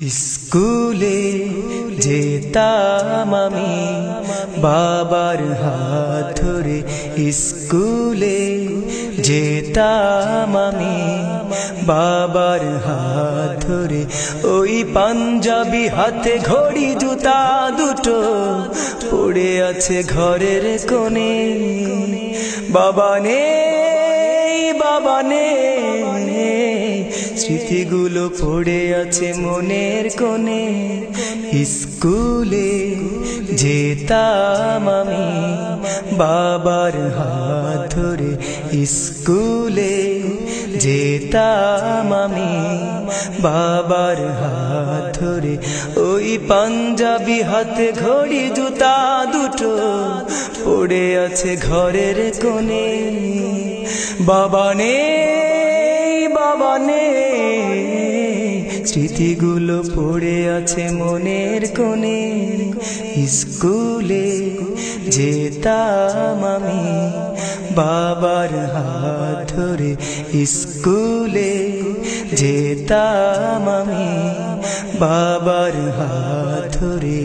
স্কুলে যেতাম আমি, বাবার হাত ধরে স্কুলে যেতাম আমি, বাবার হাত ধরে ওই পাঞ্জাবি হাতে ঘড়ি, জুতা দুটো পড়ে আছে ঘরের কোণে। বাবা নেই বাবা নেই স্মৃতিগুলো পড়ে আছে মনের কোণে। স্কুলে যেতাম আমি বাবার হাত ধরে। স্কুলে যেতাম আমি বাবার হাত ধরে। ওই পাঞ্জাবি হাতে ঘড়ি, জুতা দুটো পড়ে আছে ঘরের কোণে। বাবা নেই বাবা নেই। স্মৃতিগুলো পড়ে আছে মনের কোণে। স্কুলে যেতাম আমি, বাবার হাত ধরে স্কুলে যেতাম আমি, বাবার হাত ধরে।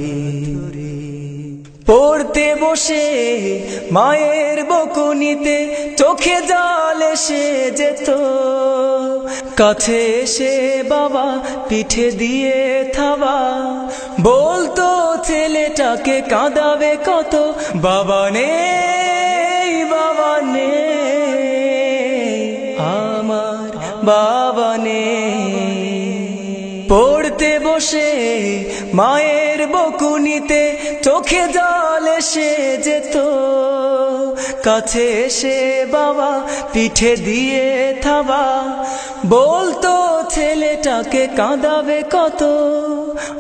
পড়তে বসে মায়ের বকুনিতে চোখে জল এসে যেত। কাছে এসে বাবা পিঠে দিয়ে থাবা। বলতো ছেলেটাকে কাঁদাবে কত, বাবা নেই বাবা নেই, আমার বাবা নেই। পড়তে বসে মায়ের বকুনিতে চোখে জল এসে যেত। কাছে এসে বাবা পিঠে দিয়ে থাবা। বলতো ছেলেটাকে কাঁদাবে কত?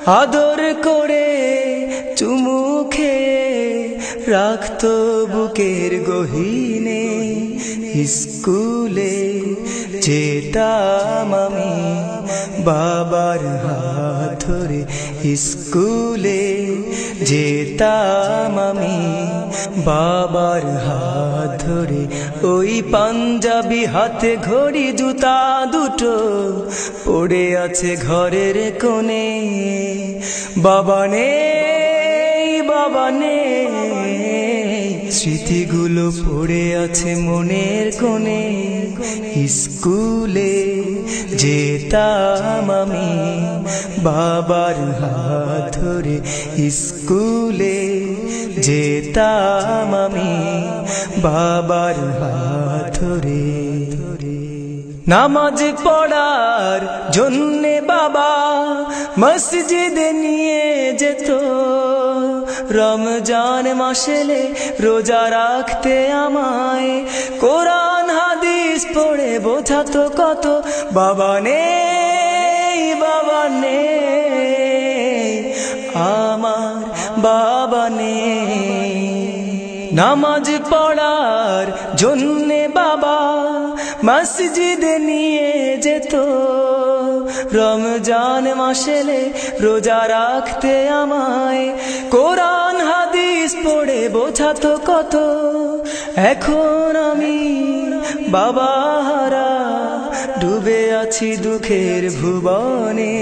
আদর করে চুমু খেয়ে রাখতো বুকের গহিনে স্কুলে যেতাম আমি বাবার হাত ধরে। স্কুলে যেতাম আমি বাবার হাত ধরে। ওই পাঞ্জাবি হাতে ঘড়ি, জুতা দুটো পড়ে আছে ঘরের কোণে। বাবা নেই বাবা নেই। স্মৃতিগুলো পড়ে আছে মনের কোণে। স্কুলে যেতাম আমি বাবার হাত ধরে। স্কুলে যেতাম আমি বাবার হাত ধরে। নামাজ পড়ার জন্যে বাবা মসজিদে নিয়ে যেত। রমজান মাসেলে রোজা রাখতে আমায়। কোরআন, হাদিস পড়ে বোঝাতো কত, বাবা নেই বাবা নেই, আমার বাবা নেই। নামাজ পড়ার জন্যে বাবা মসজিদে নিয়ে রমজান মাসেলে রোজা রাখতে আমায়। কোরআন, হাদিস পড়ে বোঝাতো কত। এখন আমি বাবা হারা, ডুবে আছি দুঃখের ভুবনে।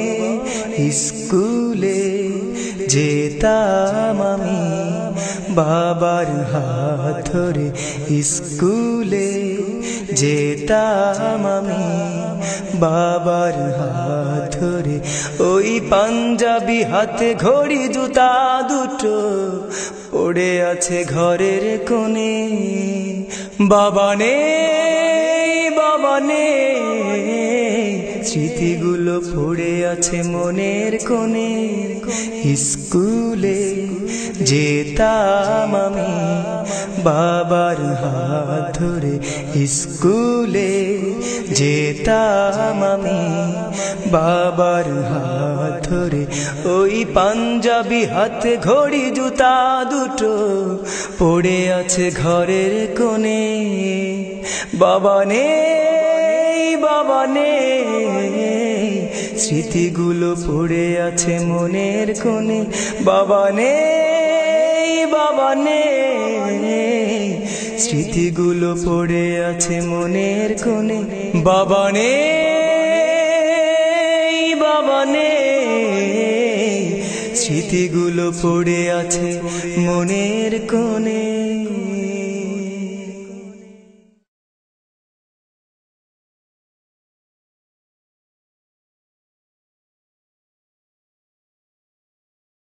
স্কুলে যেতাম আমি বাবার হাত ধরে স্কুলে। যেতাম আমি বাবার হাত ধরে। ওই পাঞ্জাবি হাতে ঘড়ি, জুতা দুটো পড়ে আছে ঘরের কোণে। বাবা নেই বাবা নেই। স্মৃতিগুলো পড়ে আছে মনের কোণে। স্কুলে যেতাম আমি বাবার হাত ধরে। স্কুলে যেতাম আমি বাবার হাত ধরে। ওই পাঞ্জাবি হাতে ঘড়ি জুতা দুটো পড়ে আছে ঘরের কোণে। বাবা নেই বাবা নেই। স্মৃতিগুলো পড়ে আছে মনের কোণে। বাবা নেই বাবা নেই। স্মৃতিগুলো পড়ে আছে মনের কোণে। বাবা নেই বাবা নেই। স্মৃতিগুলো পড়ে আছে মনের কোণে।